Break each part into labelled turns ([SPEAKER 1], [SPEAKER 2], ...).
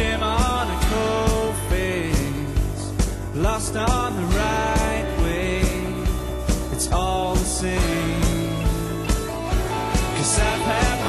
[SPEAKER 1] Jim on a cold face, lost on the right way. It's all the same. Cause I've had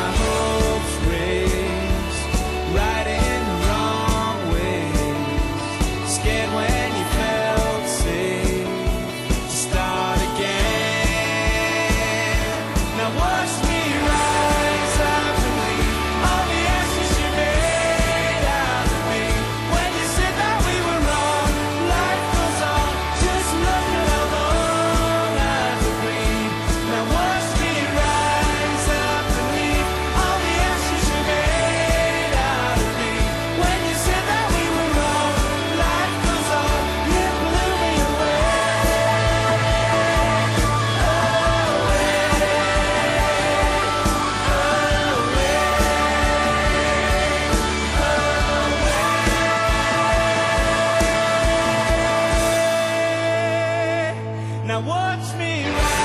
[SPEAKER 1] right.